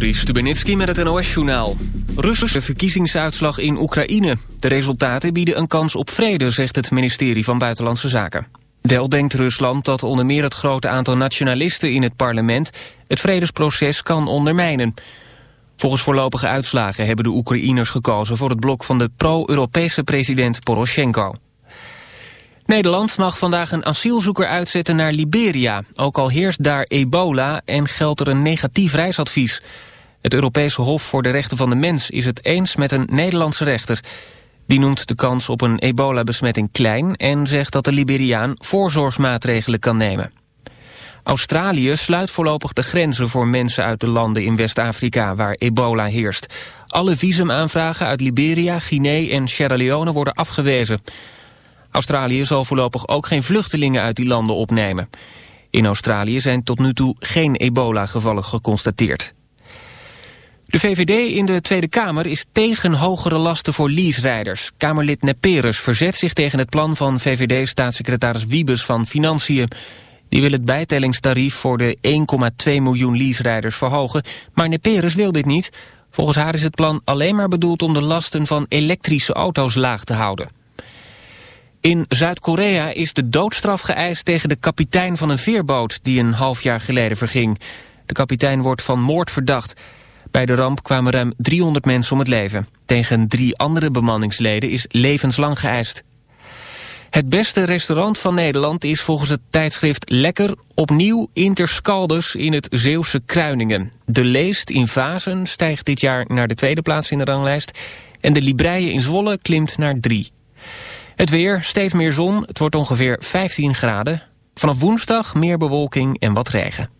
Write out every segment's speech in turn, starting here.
Juri Stubenitski met het NOS-journaal. Russische verkiezingsuitslag in Oekraïne. De resultaten bieden een kans op vrede, zegt het ministerie van Buitenlandse Zaken. Wel denkt Rusland dat onder meer het grote aantal nationalisten in het parlement... het vredesproces kan ondermijnen. Volgens voorlopige uitslagen hebben de Oekraïners gekozen... voor het blok van de pro-Europese president Poroshenko. Nederland mag vandaag een asielzoeker uitzetten naar Liberia. Ook al heerst daar ebola en geldt er een negatief reisadvies. Het Europese Hof voor de Rechten van de Mens is het eens met een Nederlandse rechter. Die noemt de kans op een ebola-besmetting klein... en zegt dat de Liberiaan voorzorgsmaatregelen kan nemen. Australië sluit voorlopig de grenzen voor mensen uit de landen in West-Afrika... waar ebola heerst. Alle visumaanvragen uit Liberia, Guinea en Sierra Leone worden afgewezen... Australië zal voorlopig ook geen vluchtelingen uit die landen opnemen. In Australië zijn tot nu toe geen ebola-gevallen geconstateerd. De VVD in de Tweede Kamer is tegen hogere lasten voor leaserijders. Kamerlid Neperus verzet zich tegen het plan van VVD-staatssecretaris Wiebes van Financiën. Die wil het bijtellingstarief voor de 1,2 miljoen leaserijders verhogen, maar Neperus wil dit niet. Volgens haar is het plan alleen maar bedoeld om de lasten van elektrische auto's laag te houden. In Zuid-Korea is de doodstraf geëist tegen de kapitein van een veerboot die een half jaar geleden verging. De kapitein wordt van moord verdacht. Bij de ramp kwamen ruim 300 mensen om het leven. Tegen drie andere bemanningsleden is levenslang geëist. Het beste restaurant van Nederland is volgens het tijdschrift Lekker opnieuw Interscaldus in het Zeeuwse Kruiningen. De Leest in Vazen stijgt dit jaar naar de tweede plaats in de ranglijst en de Libreien in Zwolle klimt naar drie. Het weer, steeds meer zon, het wordt ongeveer 15 graden. Vanaf woensdag meer bewolking en wat regen.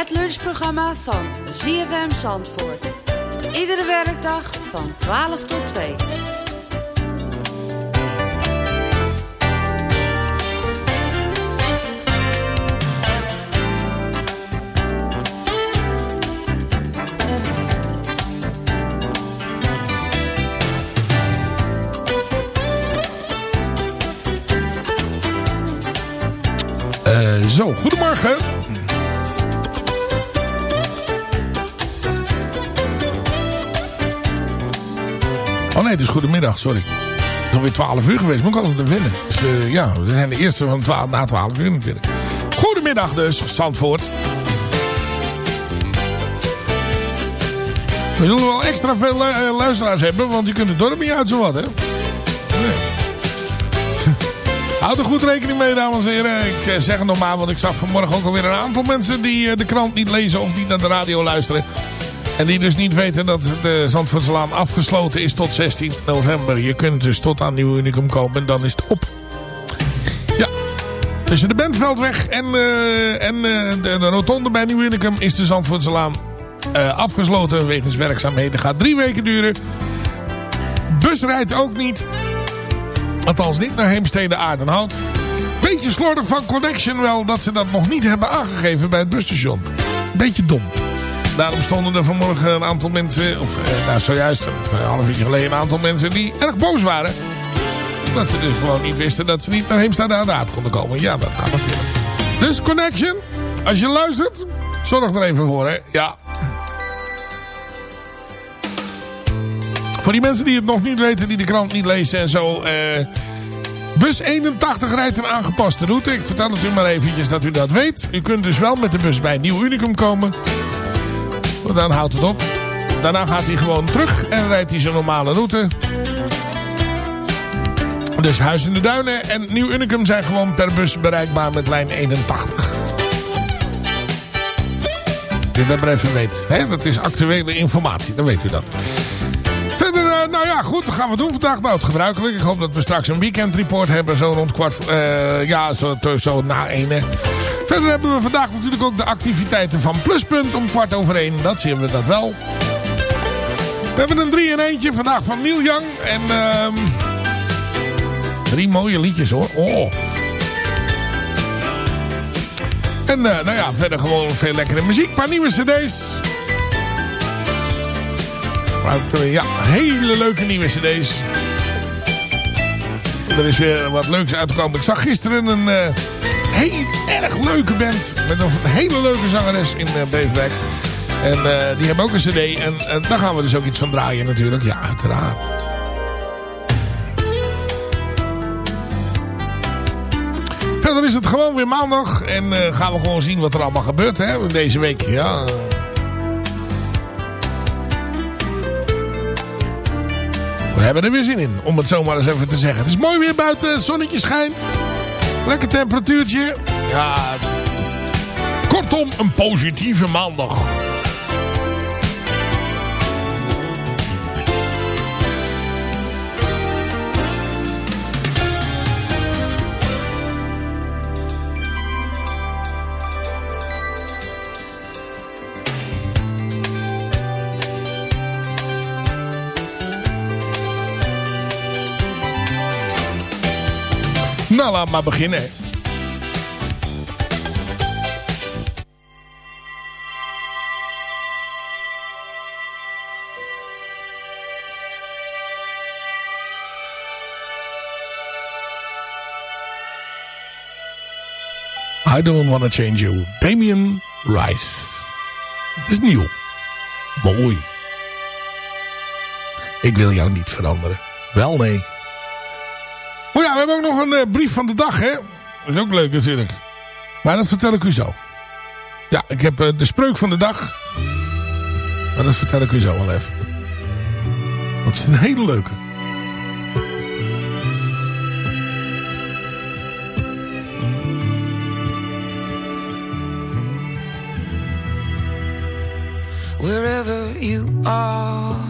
Het lunchprogramma van ZFM Zandvoort. Iedere werkdag van 12 tot 2. Uh, eh, zo, goedemorgen. Oh nee, het is goedemiddag, sorry. Het is alweer 12 uur geweest, moet ik altijd te vinden. Dus eh, ja, we zijn de eerste van 12, na 12 uur natuurlijk. Goedemiddag dus, Zandvoort. We zullen wel extra veel lu- eh, luisteraars hebben, want je kunt het dorp niet uit zo wat, hè? Nee. Houd er goed rekening mee, dames en heren. Ik eh, zeg het nog maar, want ik zag vanmorgen ook alweer een aantal mensen die eh, de krant niet lezen of niet naar de radio luisteren. En die dus niet weten dat de Zandvoortselaan afgesloten is tot 16 november. Je kunt dus tot aan Nieuw Unicum komen en dan is het op. Ja. Tussen de Bentveldweg en, eh, en eh, de, de rotonde bij Nieuw Unicum is de Zandvoortselaan eh, afgesloten wegens werkzaamheden. Gaat drie weken duren. Bus rijdt ook niet. Althans niet naar Heemstede Aardenhout. Beetje slordig van Connection wel dat ze dat nog niet hebben aangegeven bij het busstation. Beetje dom. Daarom stonden er vanmorgen een aantal mensen, of eh, nou zojuist een half uurtje geleden een aantal mensen die erg boos waren. Dat ze dus gewoon niet wisten dat ze niet naar Heemstede Aardenhout konden komen. Ja, dat kan natuurlijk. Dus Connection, als je luistert, zorg er even voor hè. Ja, Voor die mensen die het nog niet weten, die de krant niet lezen en zo. eh, bus 81 rijdt een aangepaste route. Ik vertel het u maar eventjes dat u dat weet. U kunt dus wel met de bus bij Nieuw Unicum komen. Dan houdt het op. Daarna gaat hij gewoon terug en rijdt hij zijn normale route. Dus Huis in de Duinen en Nieuw Unicum zijn gewoon per bus bereikbaar met lijn 81. Dat dat maar even weet. Hè? Dat is actuele informatie, dan weet u dat. Eh, nou ja, goed, wat gaan we doen vandaag? Nou, het gebruikelijk. Ik hoop dat we straks een weekendreport hebben, zo rond kwart, eh, ja, zo, zo na één. Verder hebben we vandaag natuurlijk ook de activiteiten van Pluspunt om kwart over één. Dat zien we dat wel. We hebben een drie in eentje vandaag van Neil Young. En ehm drie mooie liedjes hoor. Oh. En eh, nou ja, verder gewoon veel lekkere muziek. Een paar nieuwe cd's. Eh, ja, hele leuke nieuwe cd's. Er is weer wat leuks uitgekomen. Ik zag gisteren een eh, heel erg leuke band. Met een hele leuke zangeres in uh, Beverwijk. En eh, die hebben ook een cd. En eh, daar gaan we dus ook iets van draaien natuurlijk. Ja, uiteraard. Verder is het gewoon weer maandag. En eh, gaan we gewoon zien wat er allemaal gebeurt hè, deze week. Ja. We hebben er weer zin in, om het zomaar eens even te zeggen. Het is mooi weer buiten, het zonnetje schijnt. Lekker temperatuurtje. Ja, kortom, een positieve maandag. Nou, laat maar beginnen. I don't wanna change you. Damien Rice. Het is nieuw. Mooi. Ik wil jou niet veranderen. Wel nee. Oh ja, we hebben ook nog een eh, brief van de dag, hè. Dat is ook leuk natuurlijk. Maar dat vertel ik u zo. Ja, ik heb eh, de spreuk van de dag. Maar dat vertel ik u zo wel even. Dat is een hele leuke. wherever you are.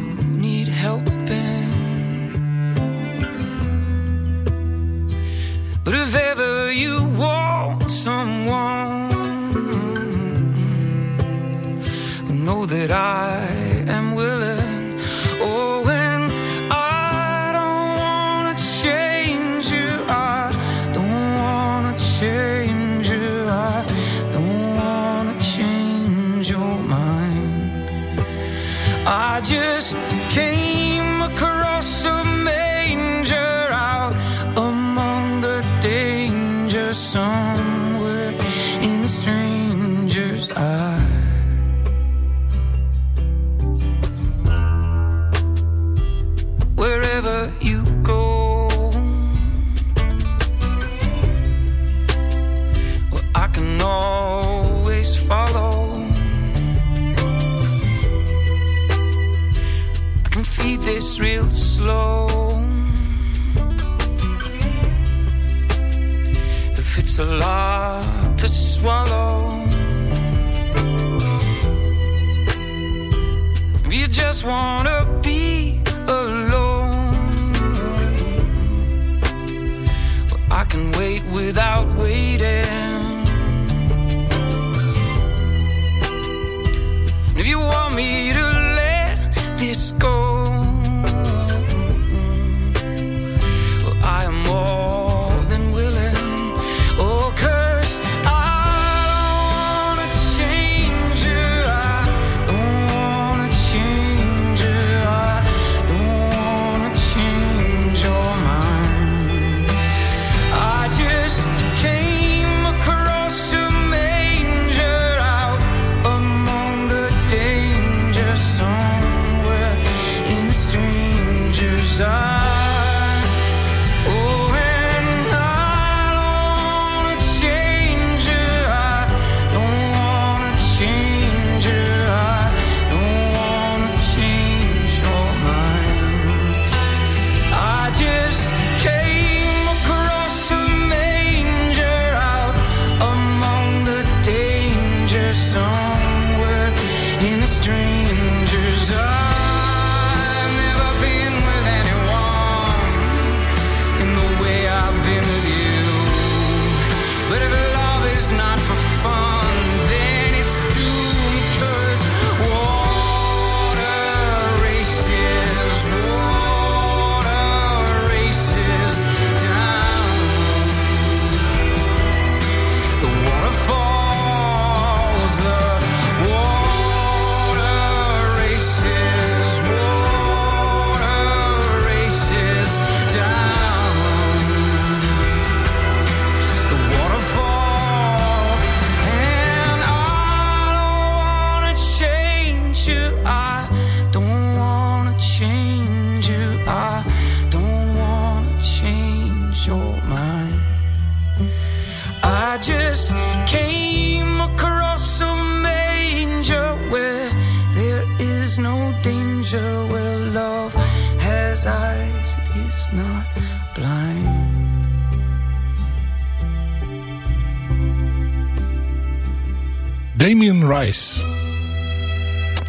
but if ever you want someone know that I am willing. Oh, swallow, if you just wanna be alone, I can wait without waiting. If you want me to let this go,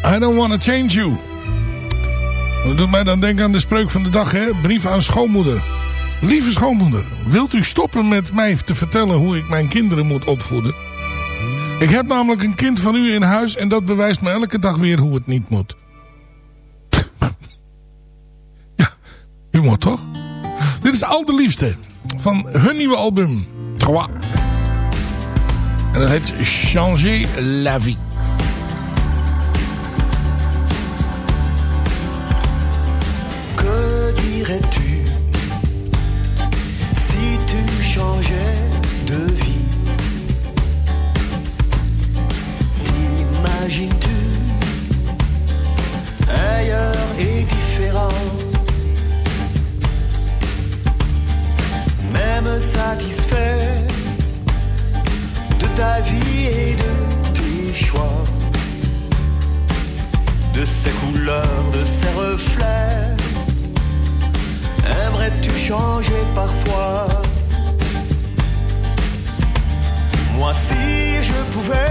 I don't wanna change you. Dat doet mij dan denken aan de spreuk van de dag, hè? Brief aan schoonmoeder. Lieve schoonmoeder, wilt u stoppen met mij te vertellen hoe ik mijn kinderen moet opvoeden? Ik heb namelijk een kind van u in huis en dat bewijst me elke dag weer hoe het niet moet. ja, humor toch? Dit is Al de Liefste van hun nieuwe album Trois. En dat Changer la vie. Que dirais-tu si tu changeais de vie? T'imagines-tu ailleurs et différent? Même satisfait ta vie et de tes choix. De ses couleurs, de ses reflets. Aimerais-tu changer parfois? Moi si je pouvais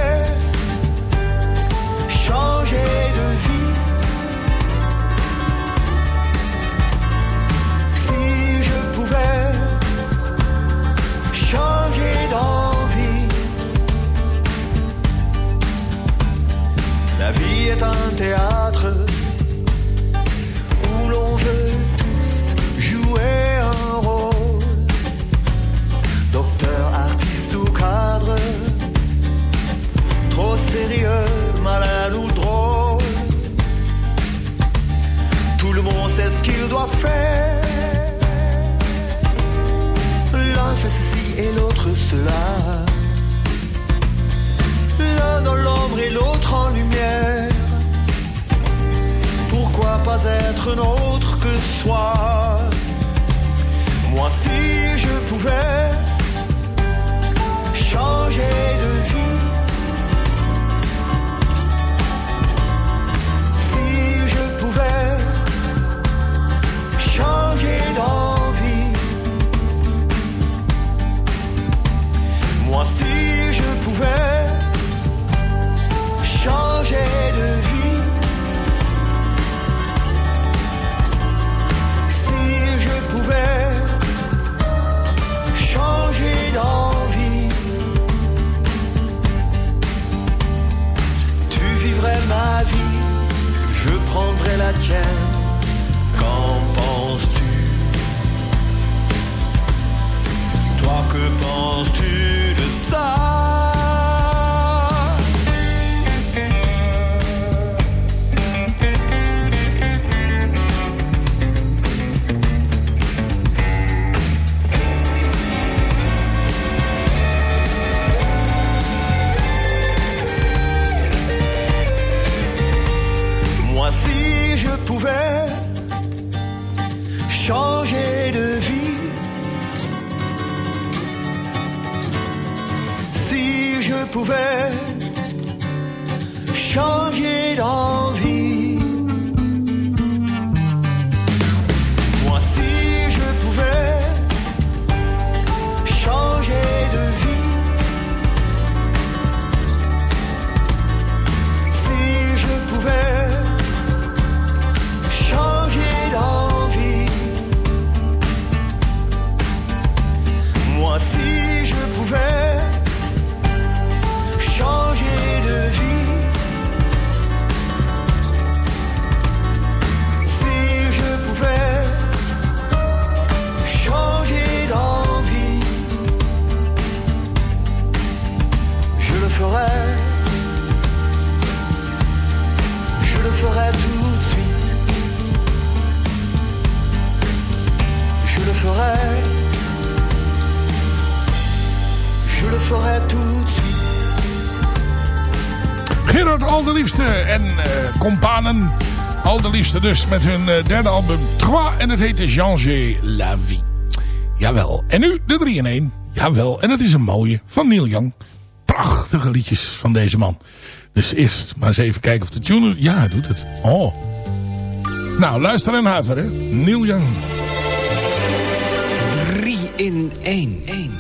dus met hun eh, derde album Trois. En het heette jean G. la vie. Jawel. En nu de 3 in 1. Jawel. En het is een mooie van Neil Young. Prachtige liedjes van deze man. Dus eerst maar eens even kijken of de tuner... Ja, doet het. Oh. Nou, luister en huiver, hè. Neil Young. 3 in 1. 1.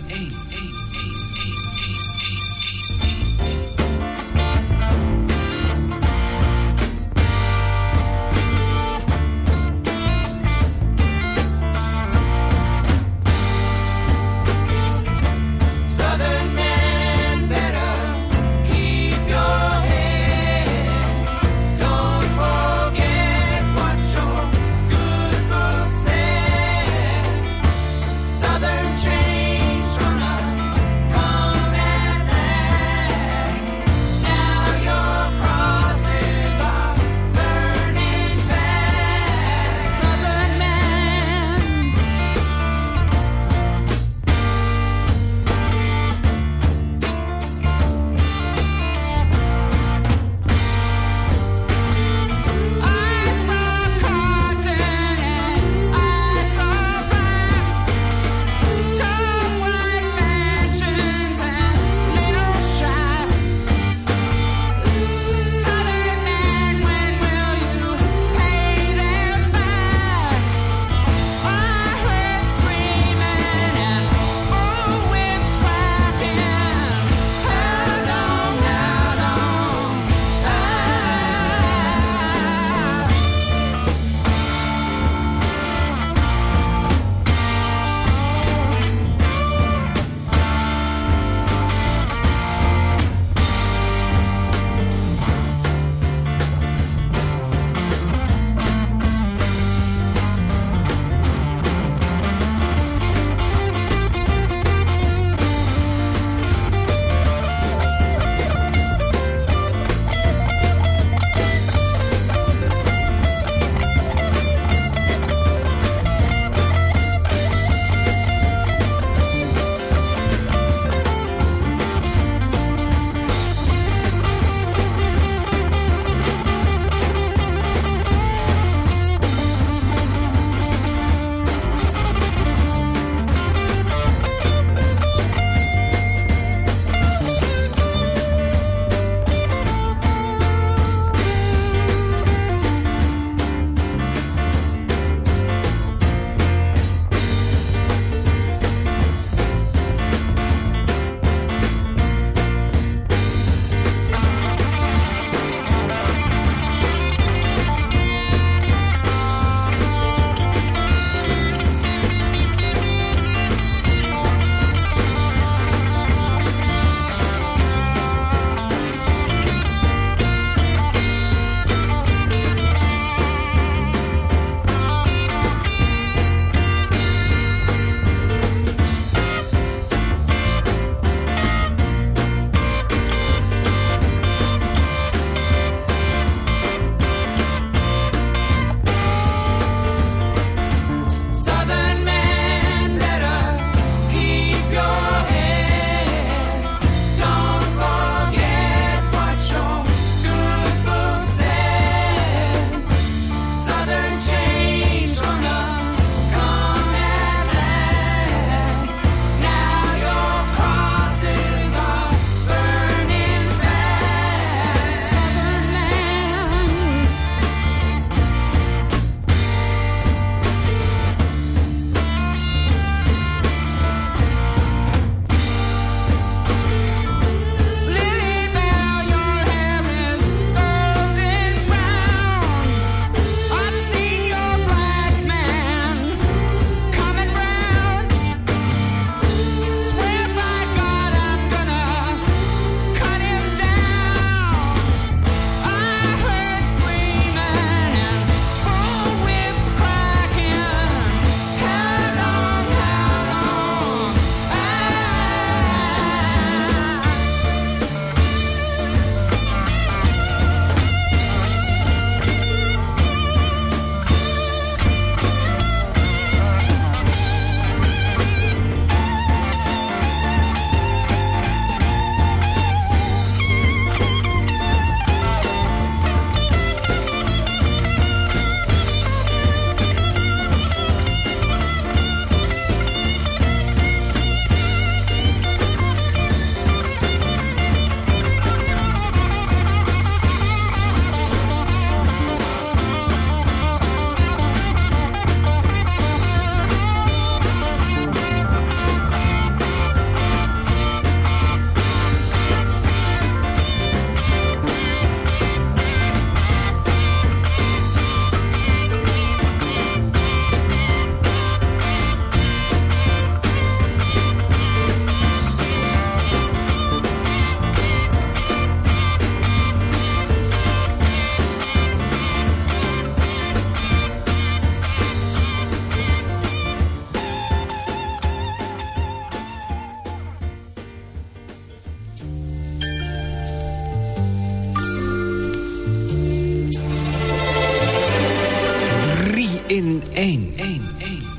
1. 1. 1.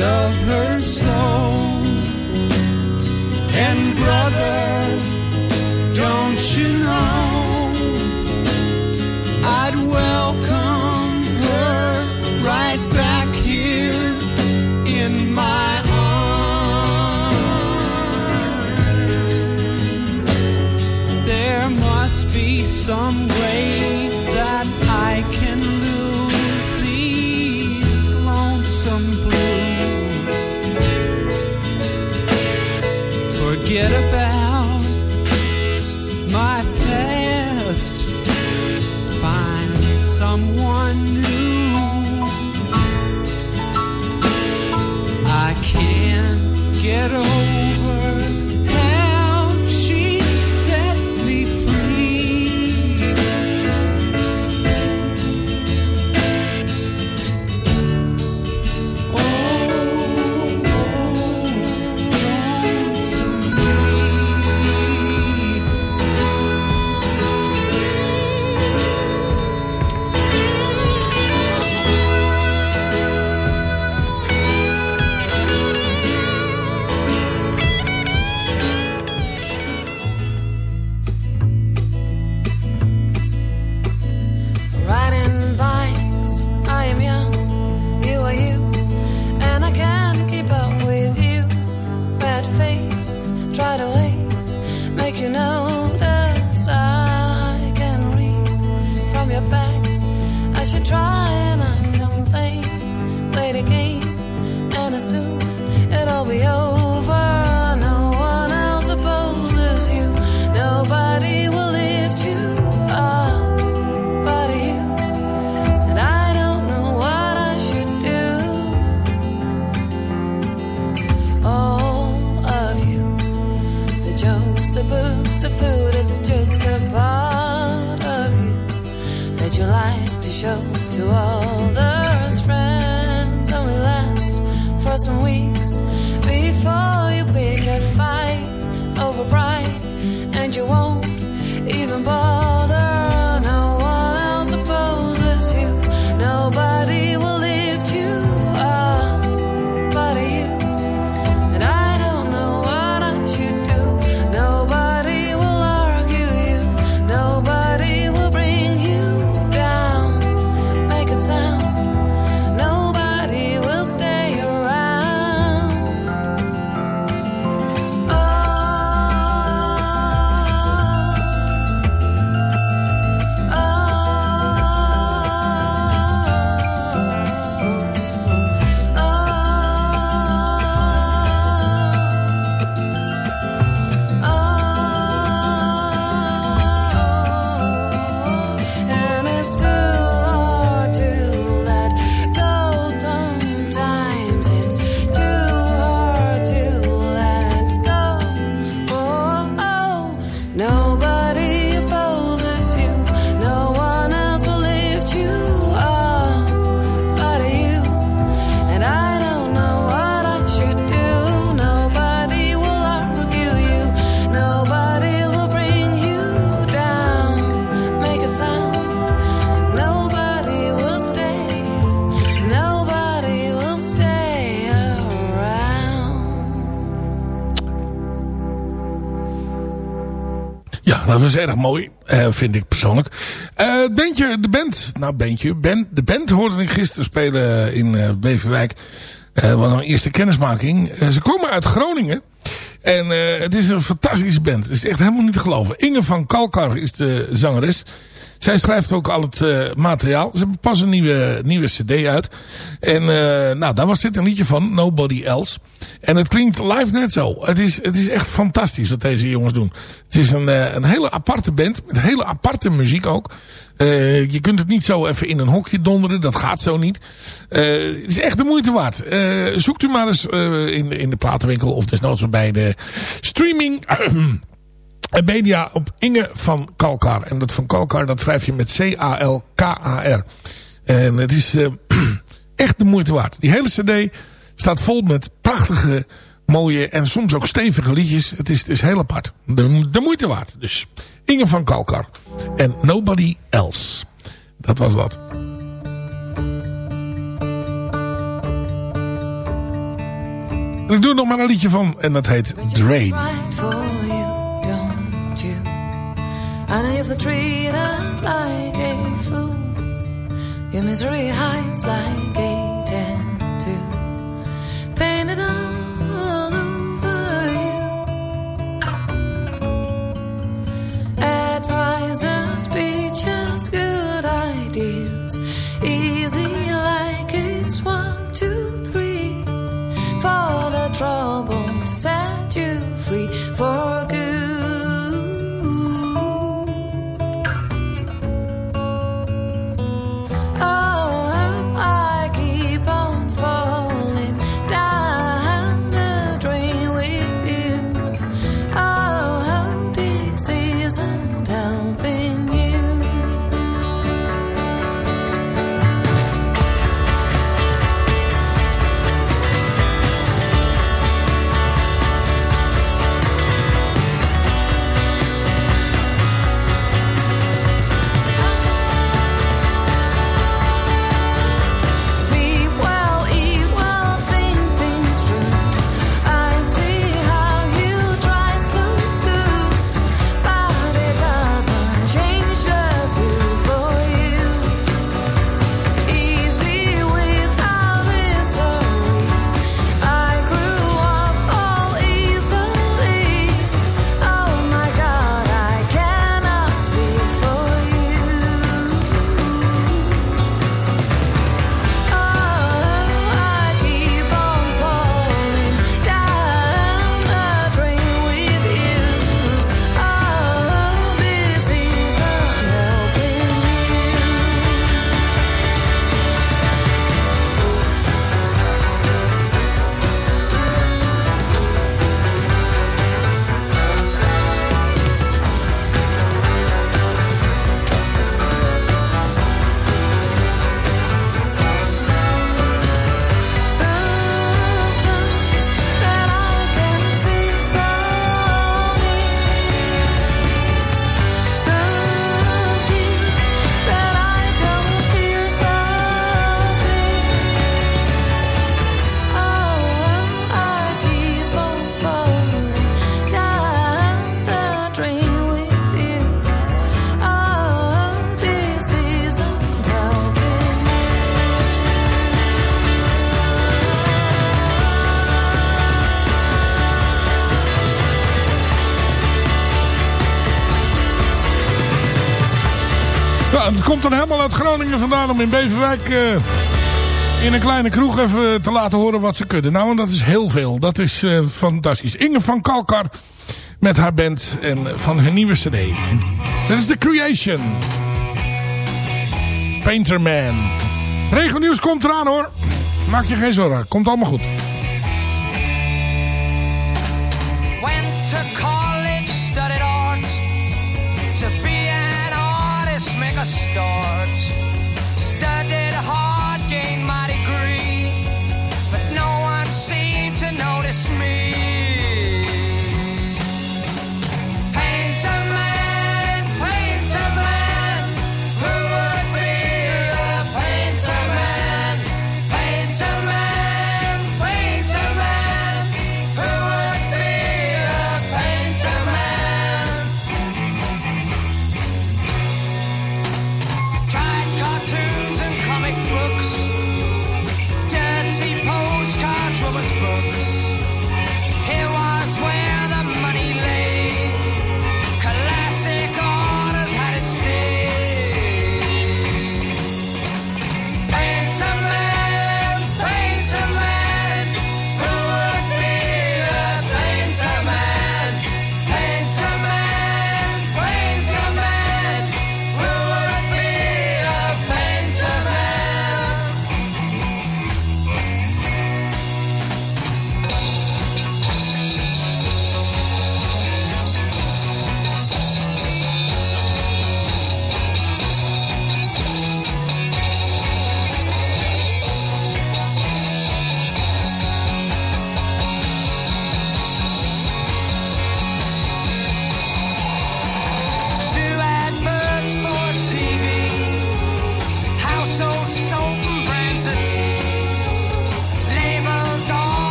Love her so. And brother, dat was erg mooi, eh, vind ik persoonlijk. Eh, het bandje, de band, nou bandje, band, de band hoorde ik gisteren spelen in eh, Beverwijk. Eh wat een eerste kennismaking. Eh, ze komen uit Groningen. En eh, het is een fantastische band. Het is echt helemaal niet te geloven. Inge van Kalkar is de zangeres. Zij schrijft ook al het eh, materiaal. Ze hebben pas een nieuwe, nieuwe cd uit. En eh, nou, daar was dit een liedje van. Nobody Else. En het klinkt live net zo. Het is, het is echt fantastisch wat deze jongens doen. Het is een, eh, een hele aparte band. Met hele aparte muziek ook. Je kunt het niet zo even in een hokje donderen. Dat gaat zo niet. Het is echt de moeite waard. Zoekt u maar eens in, in de platenwinkel. Of desnoods bij de streaming... Media op Inge van Kalkar. En dat van Kalkar, dat schrijf je met C-A-L-K-A-R. En het is eh, echt de moeite waard. Die hele cd staat vol met prachtige, mooie en soms ook stevige liedjes. Het is, het is heel apart. De, de moeite waard. Dus Inge van Kalkar. En Nobody Else. Dat was dat. Ik doe nog maar een liedje van. En dat heet Drain. I treat it like a fool, your misery hides like a tattoo. Painted all over you. Advisor speeches, komt dan helemaal uit Groningen vandaan om in Beverwijk eh, in een kleine kroeg even te laten horen wat ze kunnen. Nou, en dat is heel veel. Dat is eh, fantastisch. Inge van Kalkar met haar band en van haar nieuwe cd. Dat is The Creation. Painterman. Regennieuws komt eraan hoor. Maak je geen zorgen. Komt allemaal goed.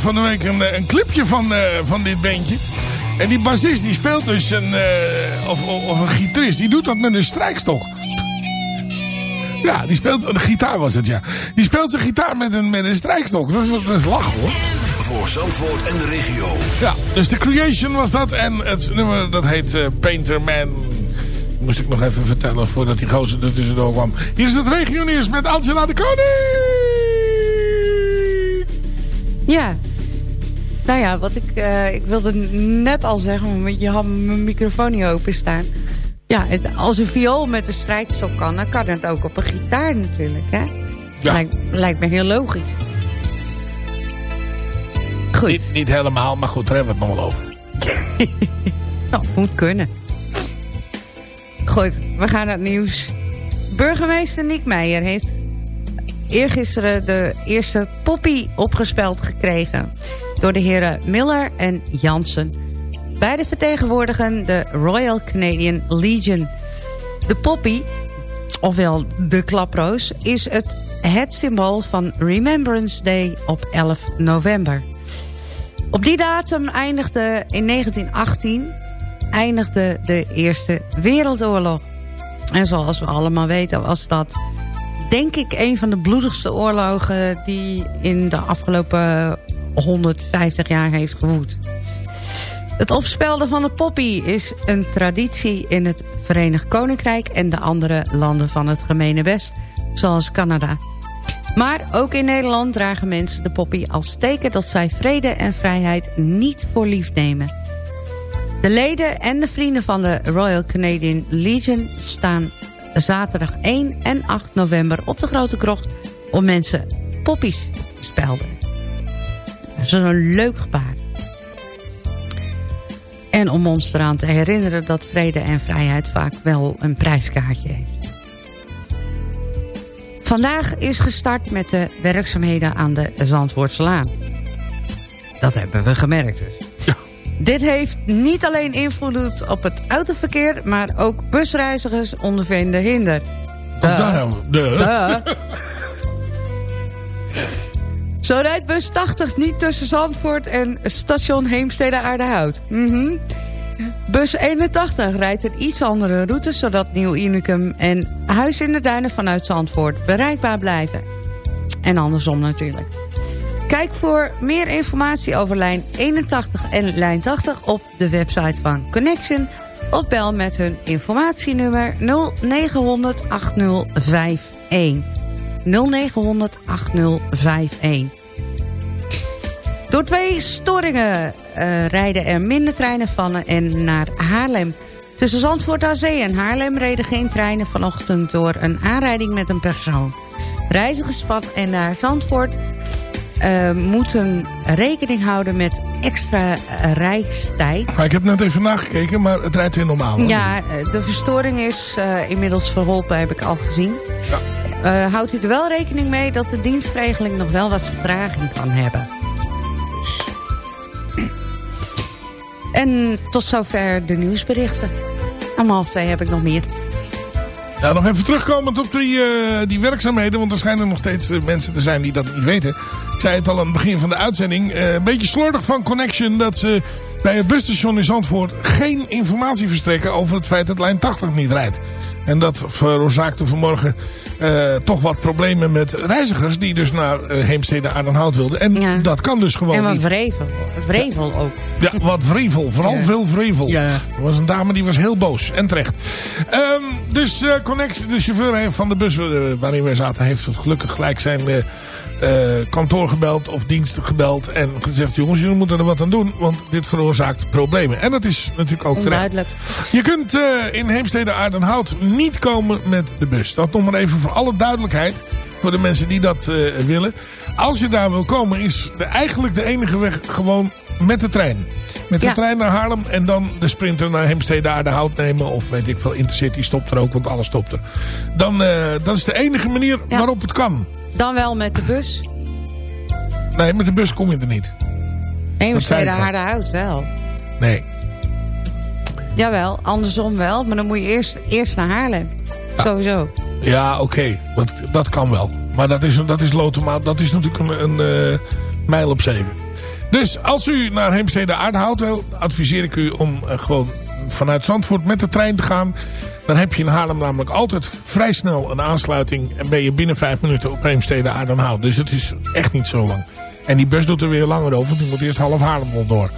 Van de week een, eh, een clipje van, eh, van dit bandje. En die bassist die speelt dus een, eh, of, of, of een gitarist, die doet dat met een strijkstok. Ja, die speelt, een gitaar was het ja. Die speelt zijn gitaar met een, met een strijkstok. Dat is, dat is lachen hoor. Voor Zandvoort en de regio. Ja, dus de Creation was dat. En het nummer dat heet Painter Man. Moest ik nog even vertellen voordat die gozer er tussendoor kwam. Hier is het regionieuws met Angela de Koning. Ja. Nou ja, wat ik, eh, ik wilde net al zeggen, maar je had mijn microfoon niet openstaan. Ja, het, als een viool met een strijkstok kan, dan kan het ook op een gitaar natuurlijk, hè? Ja. Lijkt, lijkt me heel logisch. Goed. Niet, niet helemaal, maar goed, daar hebben we het nog wel over. Nou, moet kunnen. Goed, we gaan naar het nieuws. Burgemeester Niek Meijer heeft eergisteren de eerste poppy opgespeld gekregen... door de heren Miller en Jansen. Beide vertegenwoordigen de Royal Canadian Legion. De poppy, ofwel de klaproos, is het, het symbool van Remembrance Day op 11 november. Op die datum eindigde in 1918 eindigde de Eerste Wereldoorlog. En zoals we allemaal weten was dat denk ik een van de bloedigste oorlogen... die in de afgelopen 150 jaar heeft gewoed. Het opspelden van de poppy is een traditie in het Verenigd Koninkrijk... en de andere landen van het gemene West, zoals Canada. Maar ook in Nederland dragen mensen de poppy als teken... dat zij vrede en vrijheid niet voor lief nemen. De leden en de vrienden van de Royal Canadian Legion staan zaterdag 1 en 8 november op de Grote Krocht... om mensen poppies te spelden. Een leuk gebaar. En om ons eraan te herinneren dat vrede en vrijheid vaak wel een prijskaartje heeft. Vandaag is gestart met de werkzaamheden aan de Zandvoortselaan. Dat hebben we gemerkt dus. Dit heeft niet alleen invloed op het autoverkeer... maar ook busreizigers ondervinden hinder. Ook daarom, de. Zo rijdt bus 80 niet tussen Zandvoort en station Heemstede Aardehout. Mhm. Bus 81 rijdt een iets andere route... zodat Nieuw Unicum en Huis in de Duinen vanuit Zandvoort bereikbaar blijven. En andersom natuurlijk. Kijk voor meer informatie over lijn 81 en lijn 80 op de website van Connection... of bel met hun informatienummer 0900 8051. 0900 8051. Door twee storingen eh, rijden er minder treinen van en naar Haarlem. Tussen Zandvoort aan Zee en Haarlem reden geen treinen vanochtend... door een aanrijding met een persoon. Reizigers van en naar Zandvoort eh, moeten rekening houden met extra eh, reistijd. Maar ik heb net even nagekeken, maar het rijdt weer normaal. hoor. Ja, de verstoring is inmiddels verholpen, heb ik al gezien. Eh, houdt u er wel rekening mee dat de dienstregeling nog wel wat vertraging kan hebben. Dus. En tot zover de nieuwsberichten. Om half twee heb ik nog meer. Ja, nog even terugkomend op die, eh, die werkzaamheden. Want er schijnen nog steeds eh, mensen te zijn die dat niet weten. Ik zei het al aan het begin van de uitzending. een beetje slordig van Connection dat ze bij het busstation in Zandvoort... geen informatie verstrekken over het feit dat lijn 80 niet rijdt. En dat veroorzaakte vanmorgen eh, toch wat problemen met reizigers... die dus naar eh, Heemstede Aardenhout wilden. En dat kan dus gewoon en wat niet. vrevel. Vrevel ook. Ja, wat vrevel. Vooral veel vrevel. Er was een dame die was heel boos. En terecht. Ehm, dus eh Connect, de chauffeur van de bus waarin wij zaten... heeft het gelukkig gelijk zijn kantoor gebeld of dienst gebeld. En gezegd, jongens, jullie moeten er wat aan doen. Want dit veroorzaakt problemen. En dat is natuurlijk ook terecht. Onduidelijk. Je kunt eh, in Heemstede Aardenhout niet komen met de bus. Dat nog maar even voor alle duidelijkheid. Voor de mensen die dat eh, willen. Als je daar wil komen is de, eigenlijk de enige weg gewoon met de trein. Met de Ja. trein naar Haarlem en dan de sprinter naar Heemstede Aardenhout nemen. Of weet ik veel, Intercity stopt er ook, want alles stopt er. Dan, eh, dat is de enige manier waarop het kan. Dan wel met de bus. Nee, met de bus kom je er niet. Heemstede. Harderhout wel. Nee. Jawel, andersom wel. Maar dan moet je eerst, eerst naar Haarlem. Sowieso. Ja, oké. Dat, dat kan wel. Maar dat is, dat is Lotema. Dat is natuurlijk een, een, eh, Mijl op zeven. Dus als u naar Heemstede Aardenhout wil, adviseer ik u om eh, gewoon vanuit Zandvoort met de trein te gaan. Dan heb je in Haarlem namelijk altijd vrij snel een aansluiting. En ben je binnen vijf minuten op Heemstede Aardenhout. Dus het is echt niet zo lang. En die bus doet er weer langer over. want Die moet eerst half Haarlem door.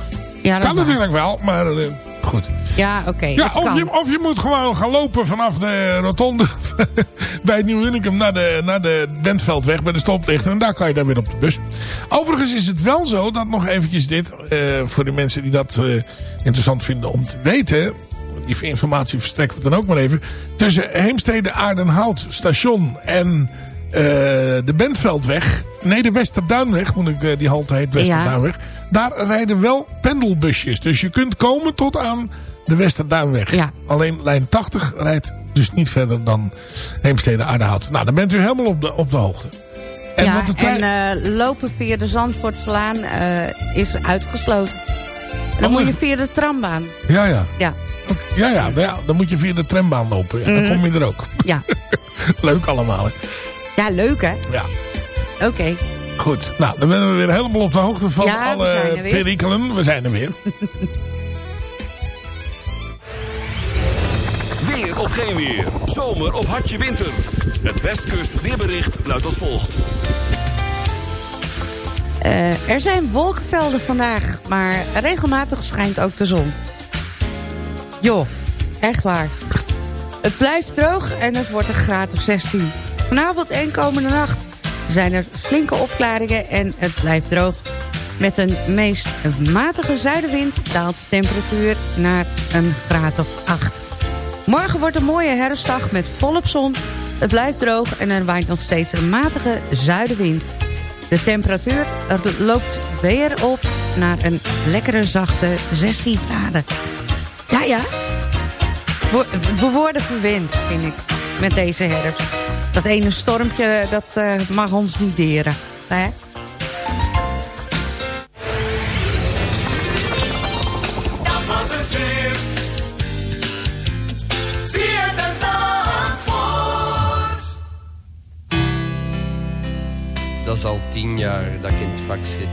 Ja, dat kan natuurlijk wel, maar eh, goed. Ja, oké. Ja, of je, of je moet gewoon gaan lopen vanaf de rotonde bij Nieuw Unicum naar de, naar de Bentveldweg bij de stoplichten. En daar kan je dan weer op de bus. Overigens is het wel zo dat nog eventjes dit, eh, voor de mensen die dat eh, interessant vinden om te weten. Die informatie verstrekken we dan ook maar even. Tussen Heemstede Aardenhout station en eh, de Bentveldweg. Nee, de Westerduinweg, moet ik, die halte heet Westerduinweg. Daar rijden wel pendelbusjes. Dus je kunt komen tot aan de Westerduinweg. Ja. Alleen lijn 80 rijdt dus niet verder dan Heemstede Aardenhout. Nou, dan bent u helemaal op de, op de hoogte. En ja, wat de trein- en eh, lopen via de Zandvoortslaan eh, is uitgesloten. En dan Oh, moet je via de trambaan. Ja, ja. Ja, Ja, ja, nou ja, dan moet je via de trambaan lopen. Ja, Dan Mhm. kom je er ook. ja. Leuk allemaal, hè. ja leuk hè? Ja. Oké. Goed, nou, dan zijn we weer helemaal op de hoogte van Ja, alle er perikelen. We zijn er weer. Weer of geen weer. Zomer of hartje winter. Het Westkust weerbericht luidt als volgt. Eh, er zijn wolkenvelden vandaag, maar regelmatig schijnt ook de zon. Joh, echt waar. Het blijft droog en het wordt een graad of 16. Vanavond en komende nacht zijn er flinke opklaringen en het blijft droog. Met een meest matige zuidenwind daalt de temperatuur naar een graad of 8. Morgen wordt een mooie herfstdag met volop zon. Het blijft droog en er waait nog steeds een matige zuidenwind. De temperatuur er loopt weer op naar een lekkere zachte 16 graden. Ja, ja. We, worden vind ik, met deze herfst. Dat ene stormpje, dat eh, mag ons niet deren. Hè? Dat was het weer. ZFM Zandvoort. Dat is al tien jaar dat ik in het vak zit.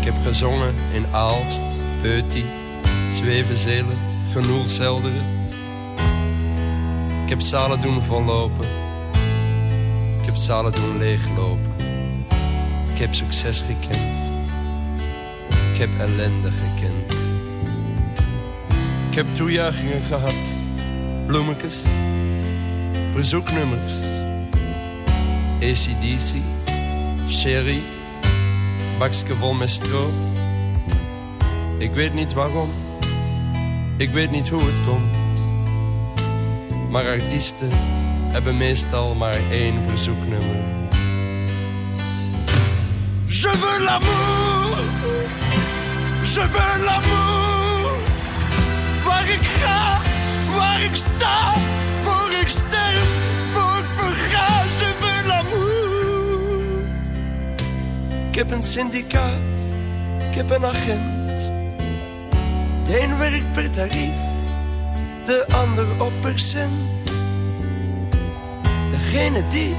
Ik heb gezongen in Aalst, Peutie, Zwevenzelen, Genoelselderen. Ik heb zalen doen vollopen. Ik heb zalen doen leeglopen. Ik heb succes gekend. Ik heb ellende gekend. Ik heb toejuichingen gehad. Bloemetjes. Verzoeknummers. ACDC, Sherry, bakje vol met stro. Ik weet niet waarom, ik weet niet hoe het komt. Maar artiesten hebben meestal maar één verzoeknummer. Je veux l'amour, je veux l'amour. Waar ik ga, waar ik sta, voor ik sterf, voor ik verga, je veux l'amour. Ik heb een syndicaat, ik heb een agent. De een werkt per tarief, de ander op percent. Degene die,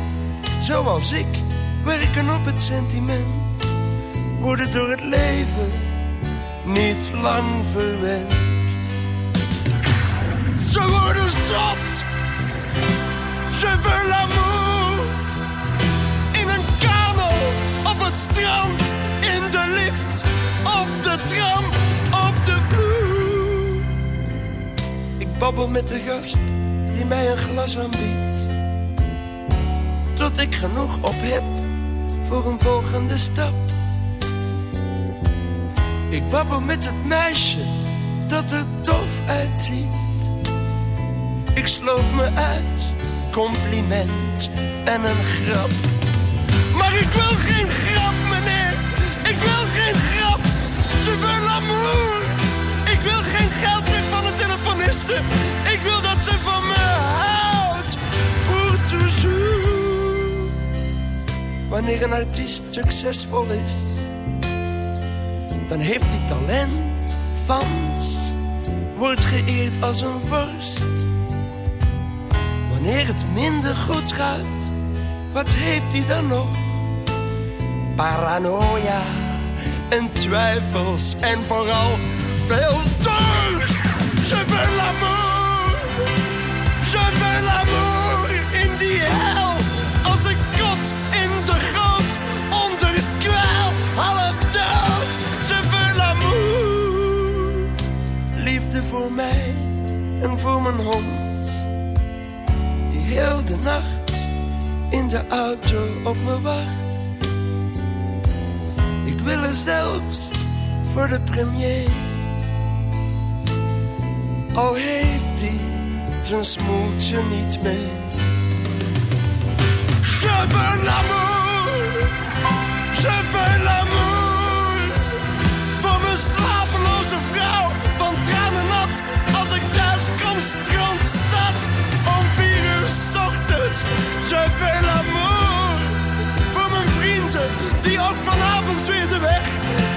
zoals ik, werken op het sentiment, worden door het leven niet lang verwend. Ze worden zot. Je veux l'amour. In een kano, op het strand, in de lift, op de tram, Babbel met de gast die mij een glas aanbiedt. Tot ik genoeg op heb voor een volgende stap. Ik babbel met het meisje dat er tof uitziet. Ik sloof me uit, compliment en een grap. Maar ik wil geen grap, meneer. Ik wil geen grap. Je veux l'amour. Ik wil geen geld Ik wil dat ze van me houdt. Pour toujours. Wanneer een artiest succesvol is, dan heeft hij talent, fans, wordt geëerd als een vorst. Wanneer het minder goed gaat, wat heeft hij dan nog? paranoia en twijfels en vooral veel dorst. Je veux l'amour, je veux l'amour in die hel. Als een kot in de grond, onder kwel, half dood. Je veux l'amour, liefde voor mij en voor mijn hond. Die heel de nacht in de auto op me wacht. Ik wil er zelfs voor de premier. Al heeft hij zijn smoeltje niet mee. Je veux l'amour, je veux l'amour. Voor mijn slapeloze vrouw, van tranen nat. Als ik thuis kom, strand zat. Om vier uur 's ochtends, je veux l'amour. Voor mijn vrienden, die ook vanavond weer de weg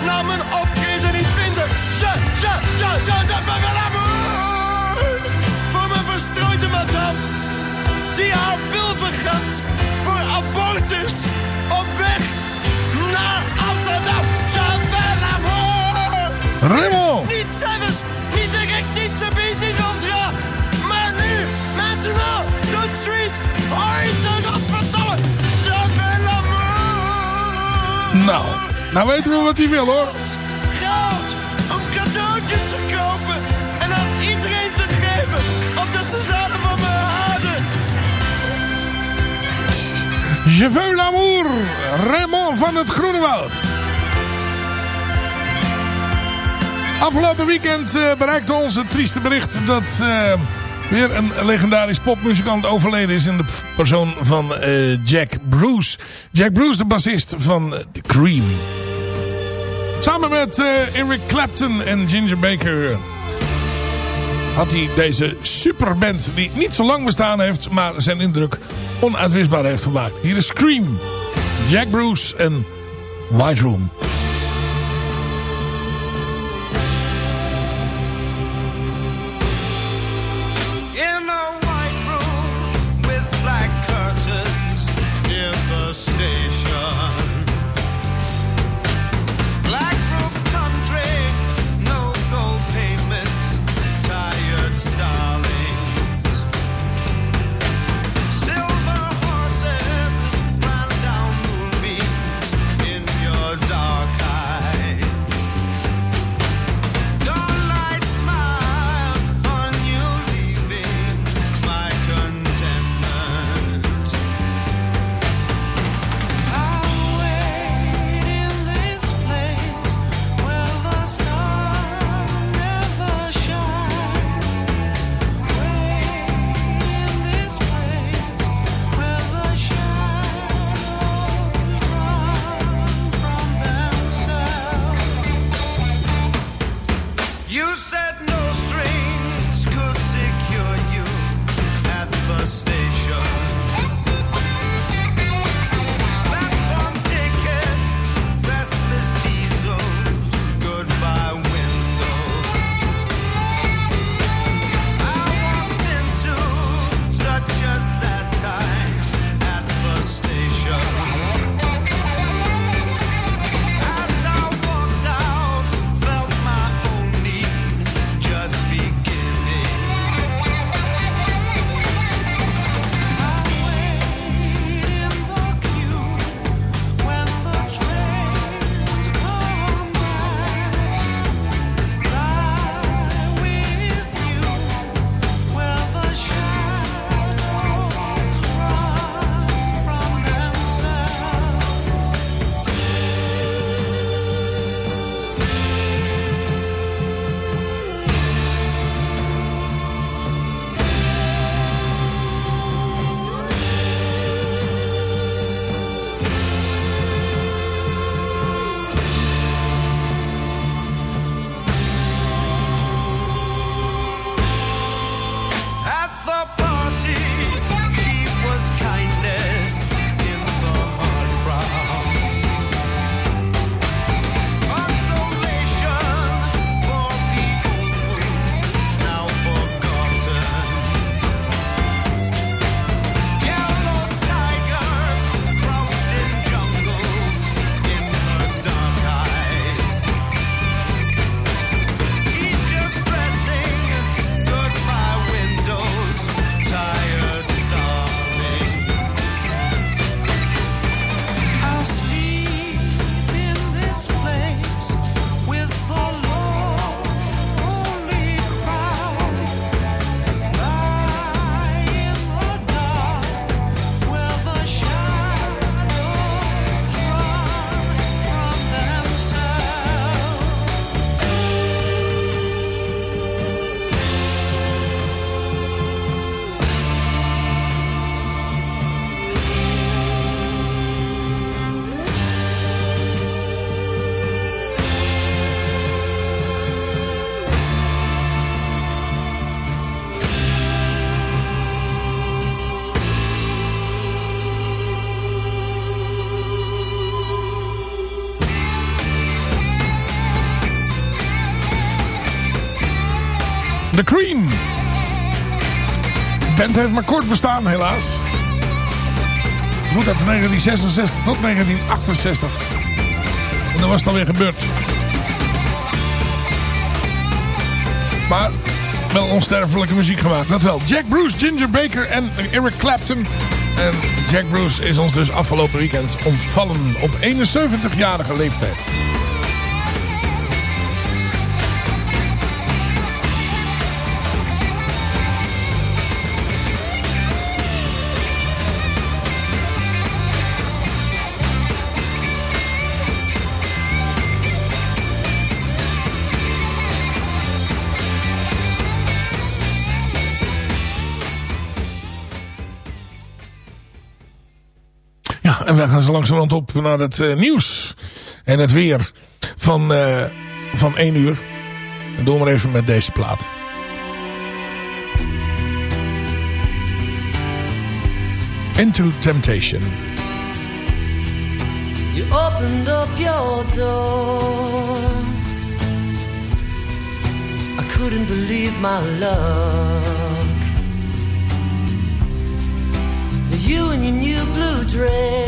naar mijn optreden niet vinden. Je, je, je, je, je. Madame, die haar wil vergat. Voor abortus, op weg naar Amsterdam. Je veux l'amour. Raymond. Niet zelfs, niet direct, niet zo beet, niet ultra. Maar nu, maintenant, tout de suite. Hoi, de godverdomme. Je veux l'amour. Nou, nou weten we wat hij wil hoor. Je veux l'amour. Raymond van het Groenewoud. Afgelopen weekend eh, bereikte ons het trieste bericht dat eh, weer een legendarisch popmuzikant overleden is in de persoon van eh, Jack Bruce. Jack Bruce, de bassist van The Cream. Samen met Eric Clapton en Ginger Baker had hij deze superband die niet zo lang bestaan heeft, maar zijn indruk onuitwisbaar heeft gemaakt. Hier is Scream, Jack Bruce en White Room. Band heeft maar kort bestaan, helaas. Goed, uit 1966 tot 1968. En dan was het alweer gebeurd. Maar wel onsterfelijke muziek gemaakt, dat wel. Jack Bruce, Ginger Baker en Eric Clapton. En Jack Bruce is ons dus afgelopen weekend ontvallen op 71-jarige leeftijd. Wij gaan zo langzamerhand op naar het eh, nieuws. En het weer van, eh, van 1 uur. En doen we maar even met deze plaat. Into Temptation. You opened up your door. I couldn't believe my luck. You in your new blue dress,